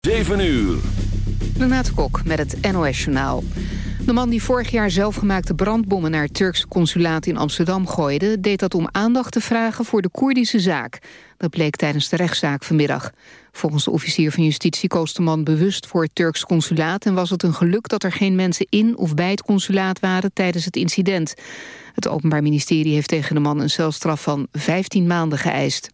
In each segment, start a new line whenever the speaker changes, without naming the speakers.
7 uur.
Renate Kok met het NOS Journaal. De man die vorig jaar zelfgemaakte brandbommen naar het Turkse consulaat in Amsterdam gooide... deed dat om aandacht te vragen voor de Koerdische zaak. Dat bleek tijdens de rechtszaak vanmiddag. Volgens de officier van justitie koos de man bewust voor het Turks consulaat... en was het een geluk dat er geen mensen in of bij het consulaat waren tijdens het incident. Het Openbaar Ministerie heeft tegen de man een celstraf van 15 maanden geëist.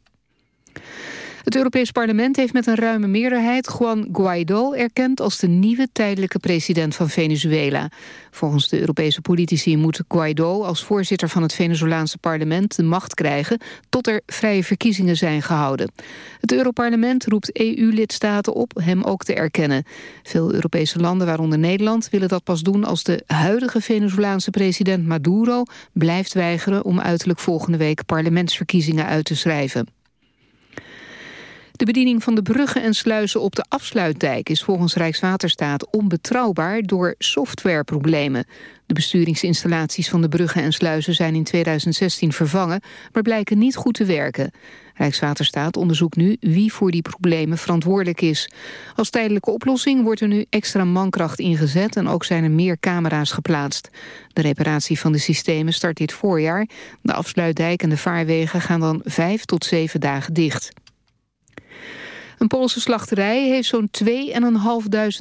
Het Europees Parlement heeft met een ruime meerderheid Juan Guaido erkend als de nieuwe tijdelijke president van Venezuela. Volgens de Europese politici moet Guaido als voorzitter van het Venezolaanse parlement de macht krijgen tot er vrije verkiezingen zijn gehouden. Het Europarlement roept EU-lidstaten op hem ook te erkennen. Veel Europese landen, waaronder Nederland, willen dat pas doen als de huidige Venezolaanse president Maduro blijft weigeren om uiterlijk volgende week parlementsverkiezingen uit te schrijven. De bediening van de bruggen en sluizen op de afsluitdijk is volgens Rijkswaterstaat onbetrouwbaar door softwareproblemen. De besturingsinstallaties van de bruggen en sluizen zijn in 2016 vervangen, maar blijken niet goed te werken. Rijkswaterstaat onderzoekt nu wie voor die problemen verantwoordelijk is. Als tijdelijke oplossing wordt er nu extra mankracht ingezet en ook zijn er meer camera's geplaatst. De reparatie van de systemen start dit voorjaar. De afsluitdijk en de vaarwegen gaan dan vijf tot zeven dagen dicht. Een Poolse slachterij heeft zo'n 2.500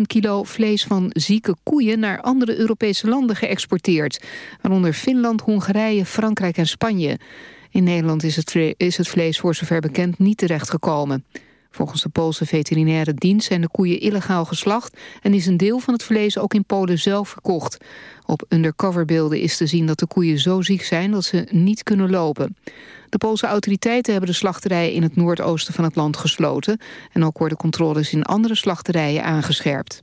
kilo vlees van zieke koeien naar andere Europese landen geëxporteerd. Waaronder Finland, Hongarije, Frankrijk en Spanje. In Nederland is het, is het vlees voor zover bekend niet terechtgekomen. Volgens de Poolse veterinaire dienst zijn de koeien illegaal geslacht... en is een deel van het vlees ook in Polen zelf verkocht. Op undercoverbeelden is te zien dat de koeien zo ziek zijn dat ze niet kunnen lopen. De Poolse autoriteiten hebben de slachterijen in het noordoosten van het land gesloten. En ook worden controles in andere slachterijen aangescherpt.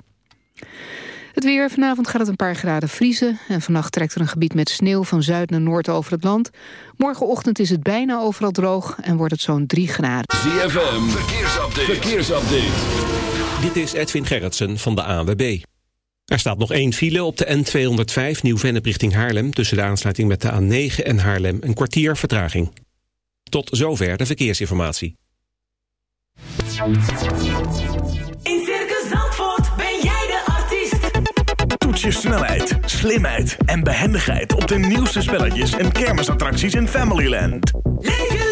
Het weer. Vanavond gaat het een paar graden vriezen. En vannacht trekt er een gebied met sneeuw van zuid naar noord over het land. Morgenochtend is het bijna overal droog en wordt het zo'n 3 graden.
ZFM. Verkeersupdate. Verkeersupdate.
Dit is Edwin Gerritsen van de ANWB. Er staat nog één file op de N205 Nieuw-Vennep richting Haarlem... tussen de aansluiting met de A9 en Haarlem een kwartier vertraging. Tot zover de verkeersinformatie.
In Circus Zandvoort ben jij de artiest.
Toets je snelheid, slimheid en behendigheid op de nieuwste spelletjes en kermisattracties in Familyland.
Leef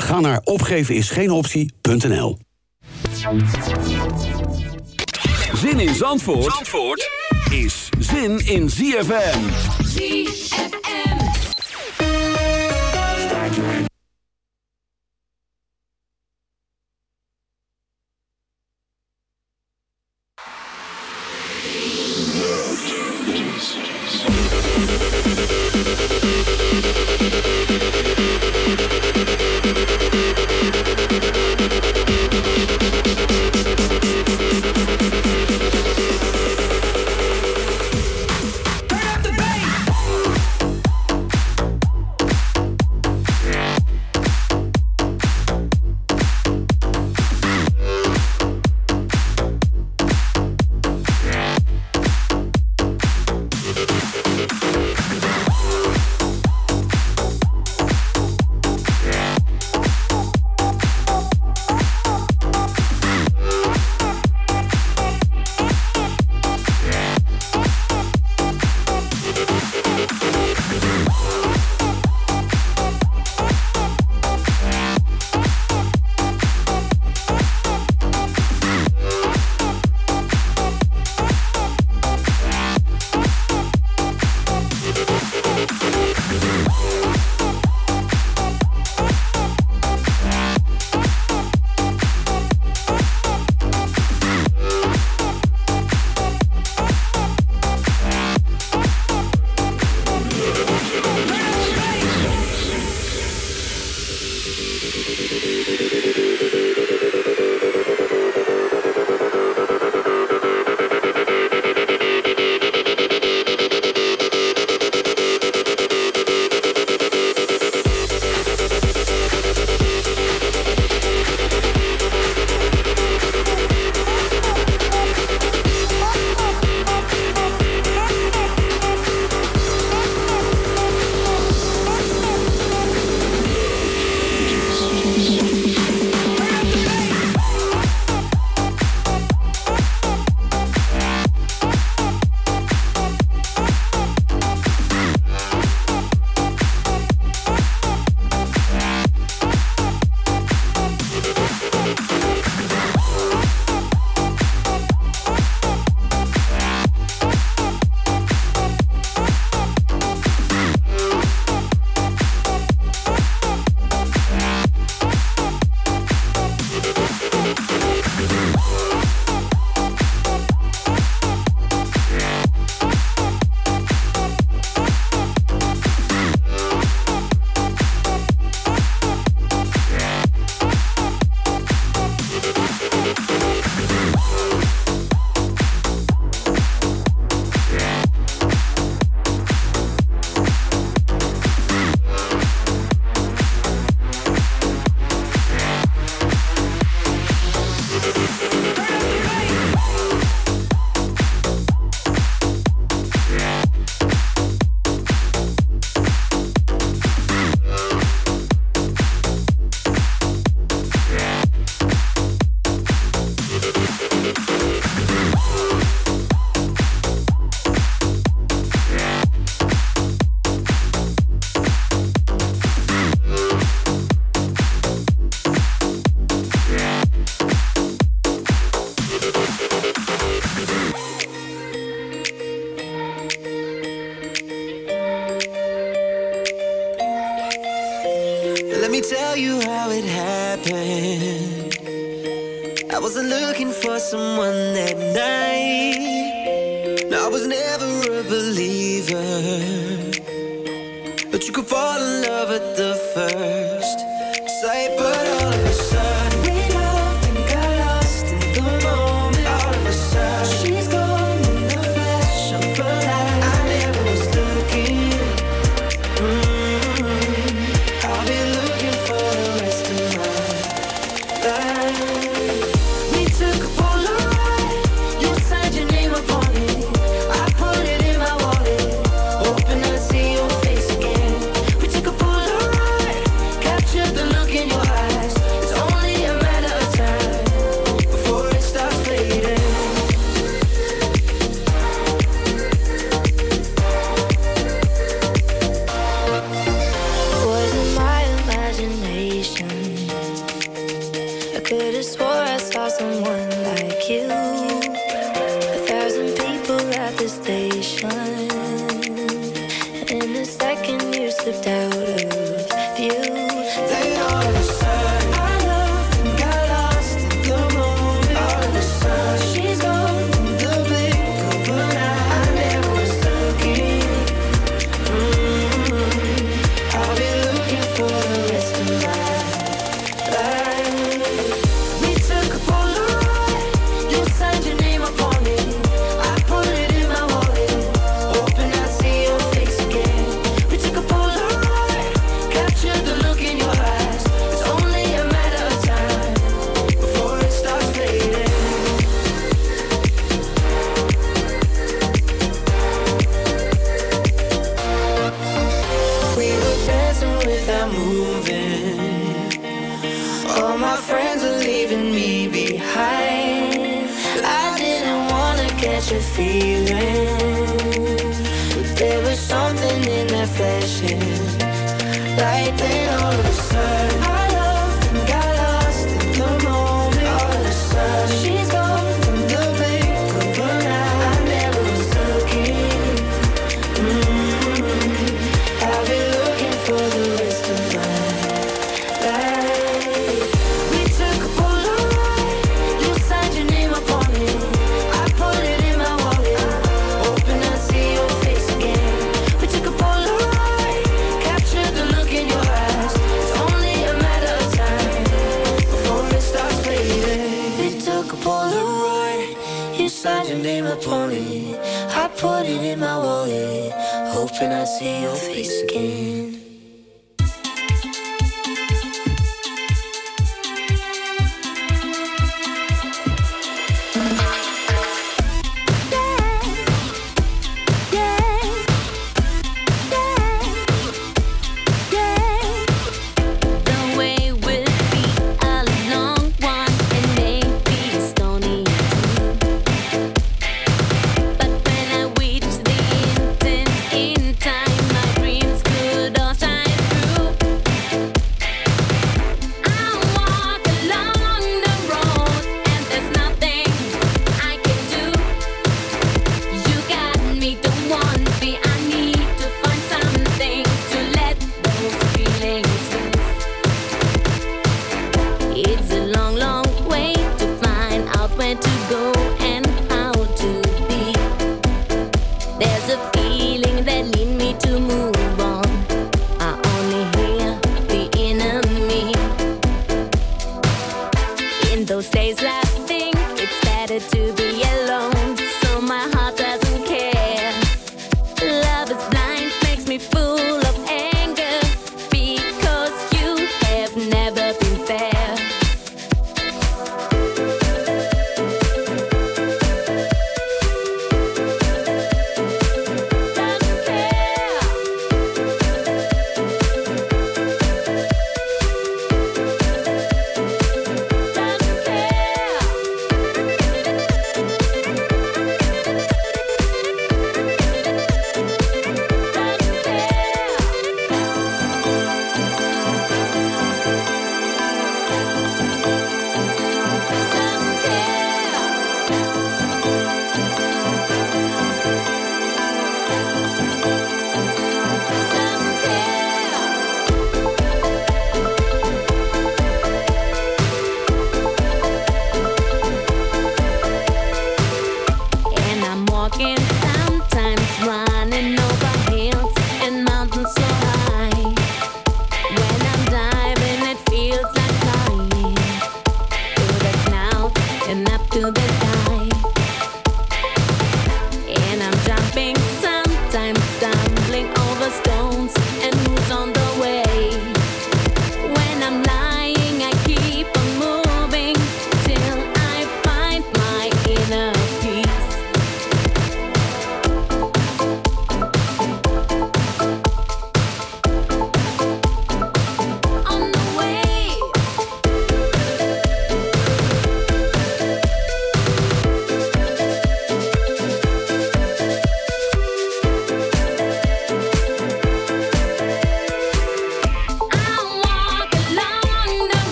Ga naar opgevenisgeenoptie.nl
Zin in Zandvoort, Zandvoort is zin in ZFM.
ZFM.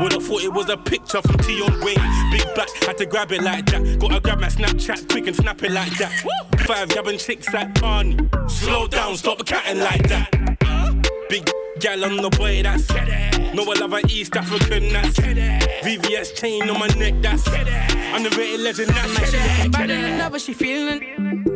Would've thought it was a picture from Tion Wayne. Big back, had to grab it like that. Gotta grab my Snapchat quick and snap it like that. Five gabbing chicks at Barney. Slow down, stop catting like that. Big gal on the boy, that's No, I love an East African, that's VVS chain on my neck, that's Underrated legend, that's
Better than ever, she feeling.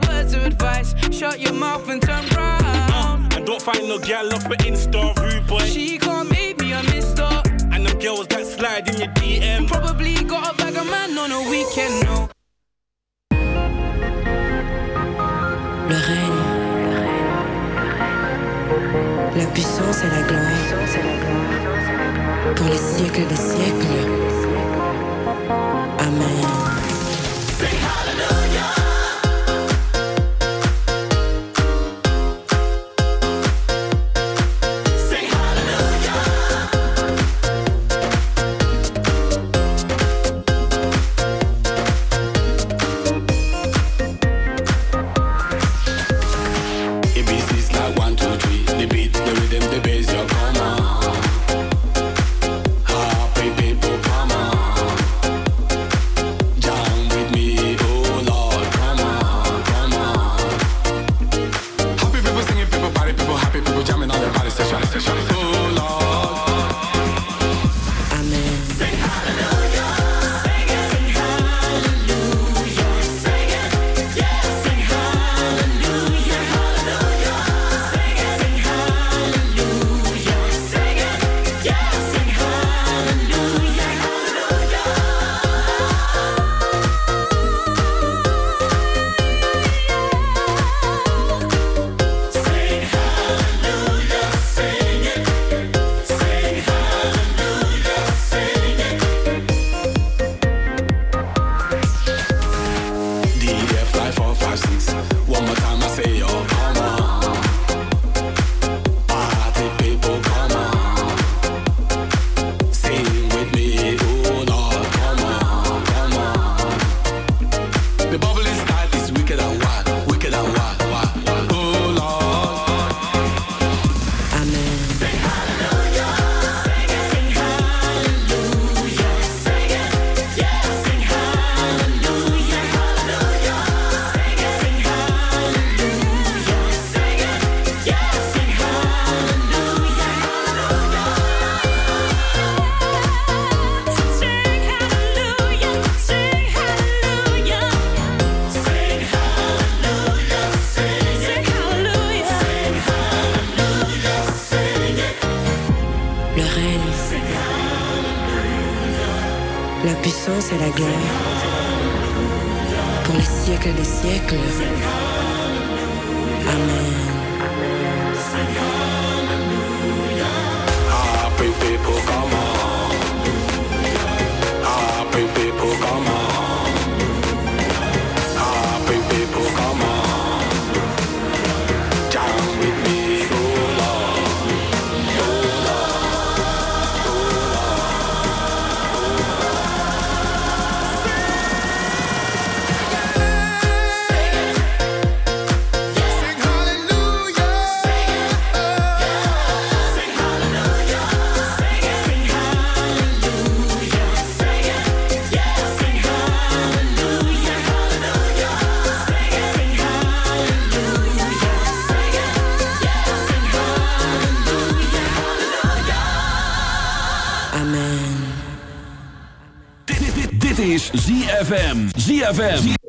of advice. Shut your mouth and turn round.
And don't find no gal off an Insta rude boy.
She can't make me a mister.
And them girls that slide in your DM.
Probably got a bag of man on a weekend, no.
Le règne, la puissance et la gloire pour les siècles des siècles. Amen.
ZFM. ZFM.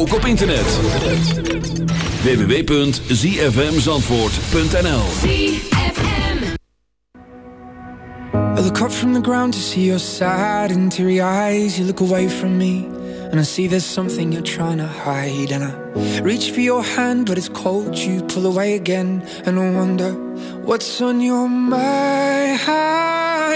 Ook op internet. www.zfmzandvoort.nl
I look up from the ground to see your sad and teary eyes. You look away from me, and I see there's something you're trying to hide. And I reach for your hand, but it's cold. You pull away again, and I wonder what's on your mind.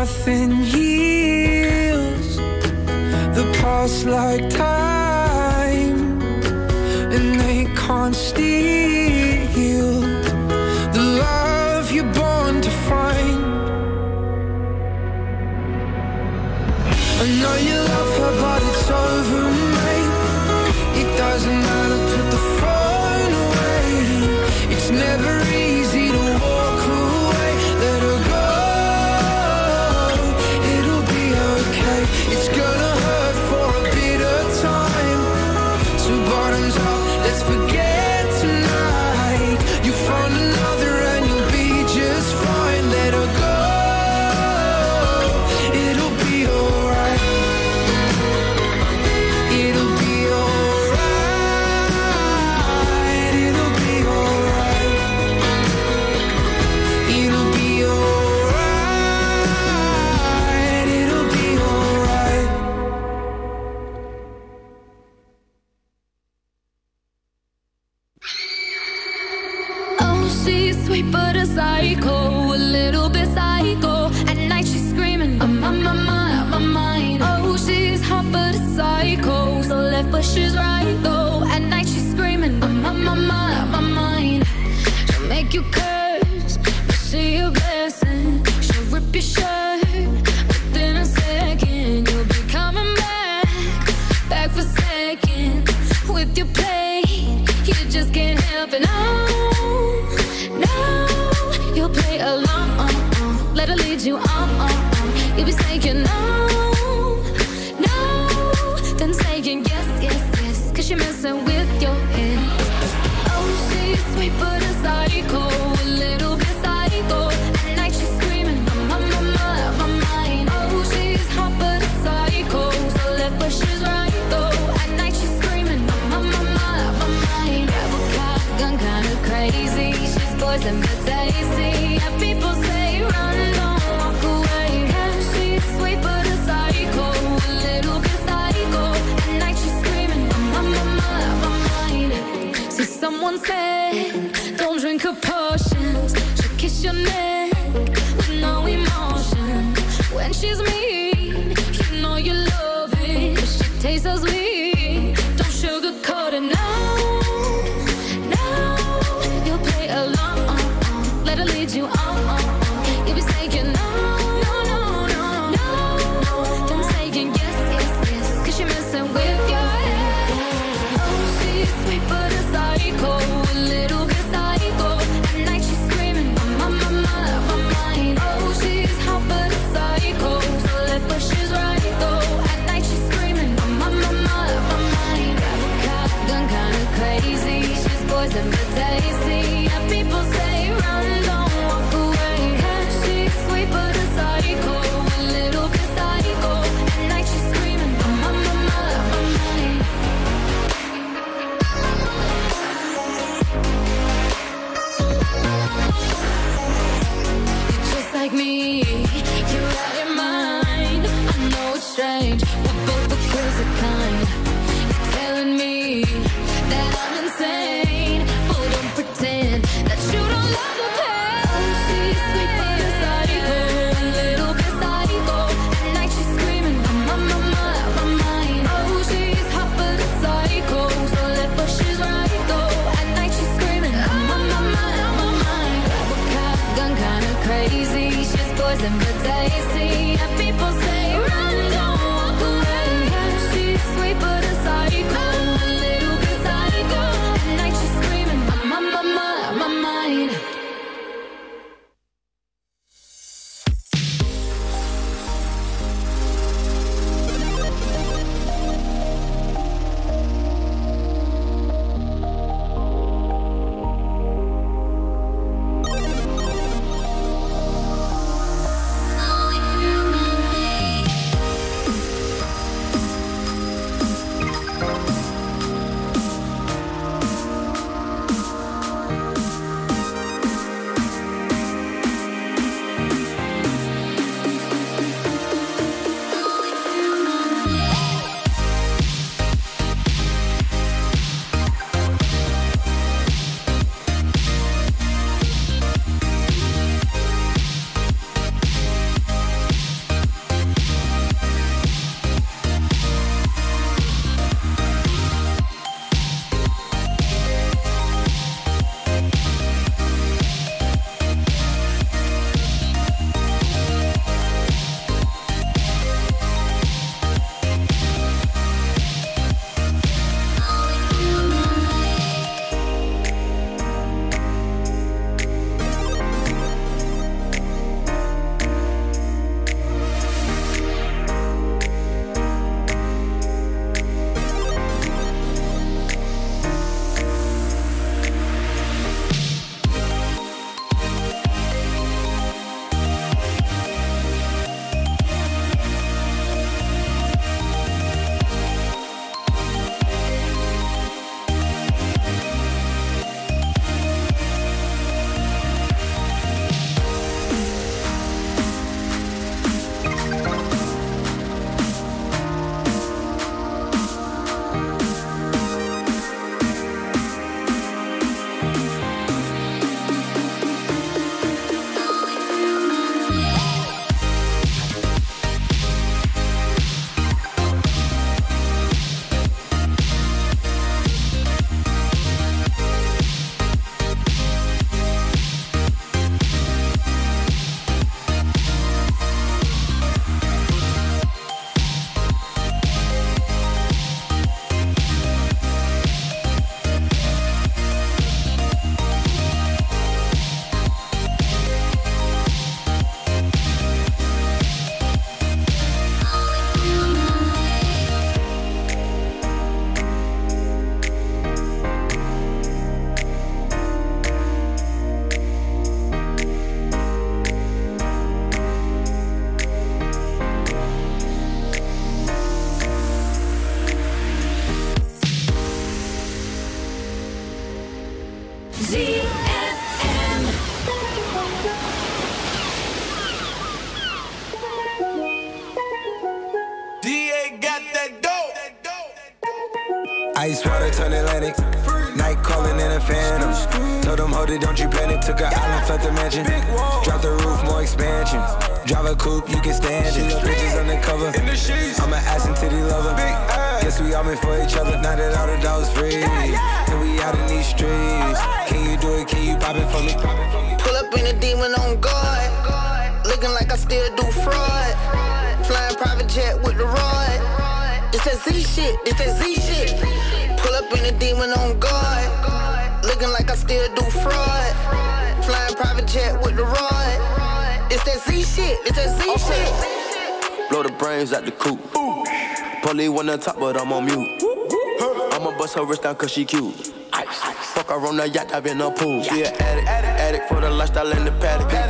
nothing heals the past like time.
someone said, Don't drink her potions. She'll kiss your neck with no emotion. When she's mean, you know you love it. She tastes as sweet. It's that
Z shit, it's that Z shit.
Blow the brains out the coop. Polly wanna top, but I'm on mute. I'ma bust her wrist down cause she cute. Ice. Fuck her on the yacht, I've been a pool. She an addict, addict for the lifestyle and the paddock.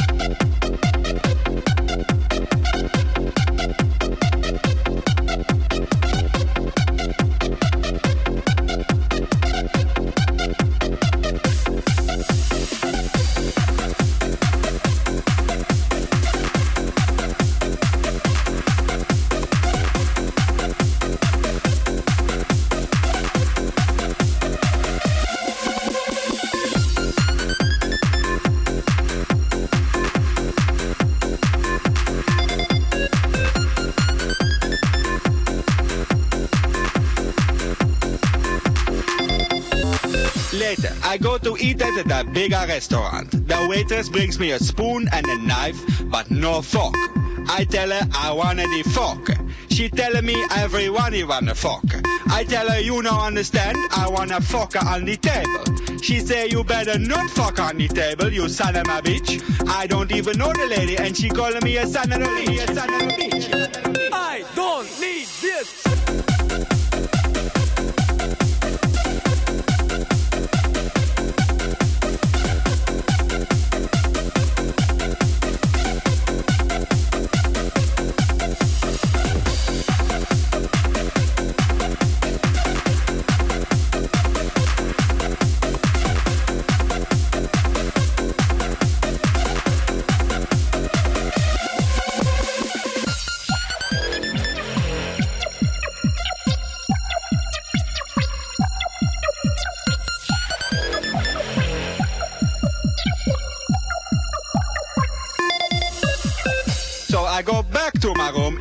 Eat at a bigger restaurant. The waitress brings me a spoon and a knife, but no fork. I tell her I wanna the fork. She tell me everyone you want a fork. I tell her you no understand, I want a fork on the table. She say you better not fuck on the table, you son of a bitch. I don't even know the lady and she calling me. A son of a bitch.
I don't need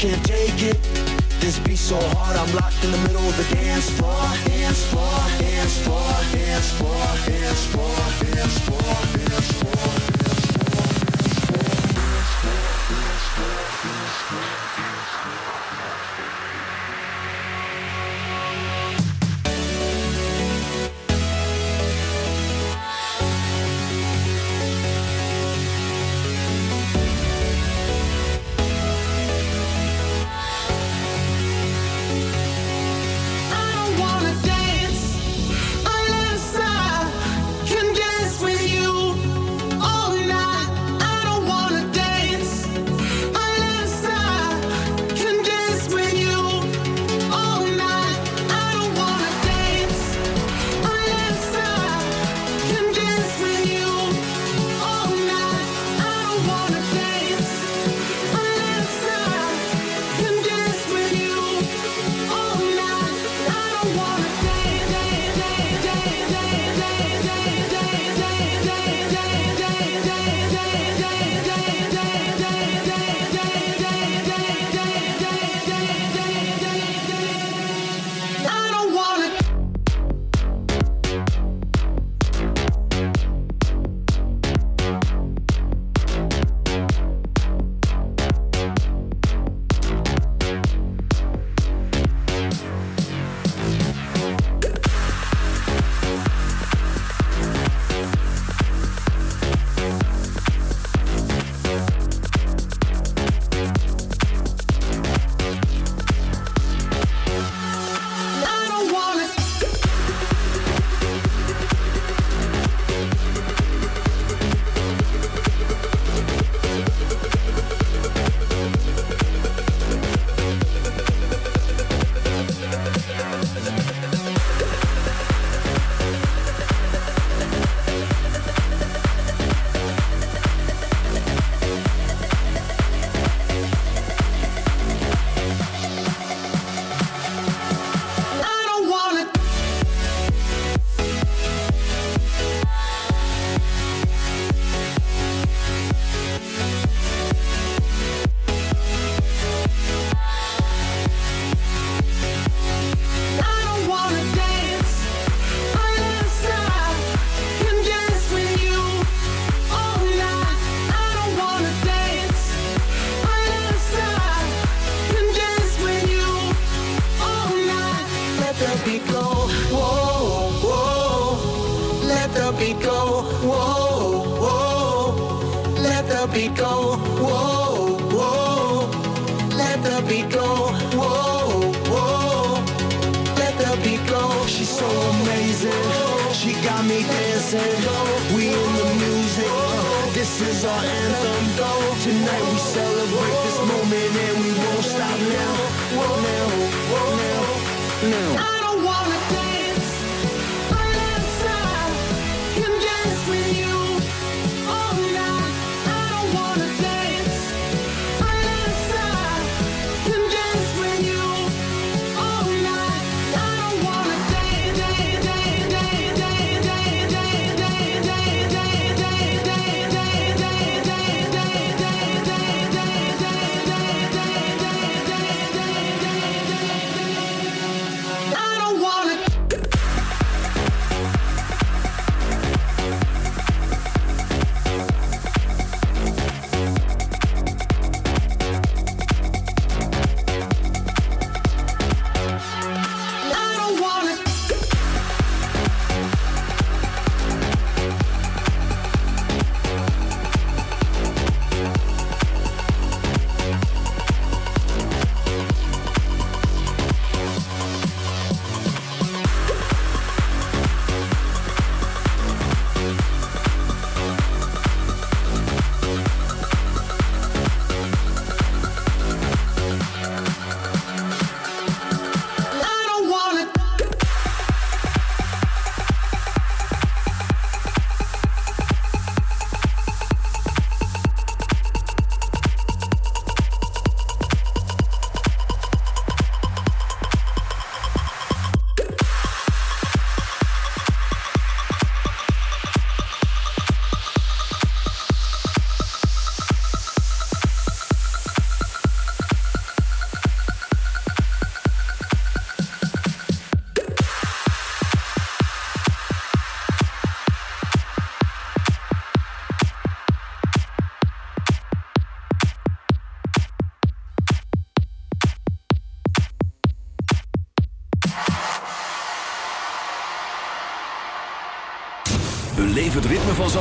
can't take it. This beat so hard, I'm locked in the middle of the dance floor. Dance floor, dance floor, dance floor, dance floor, dance floor, dance floor.
Dance
floor.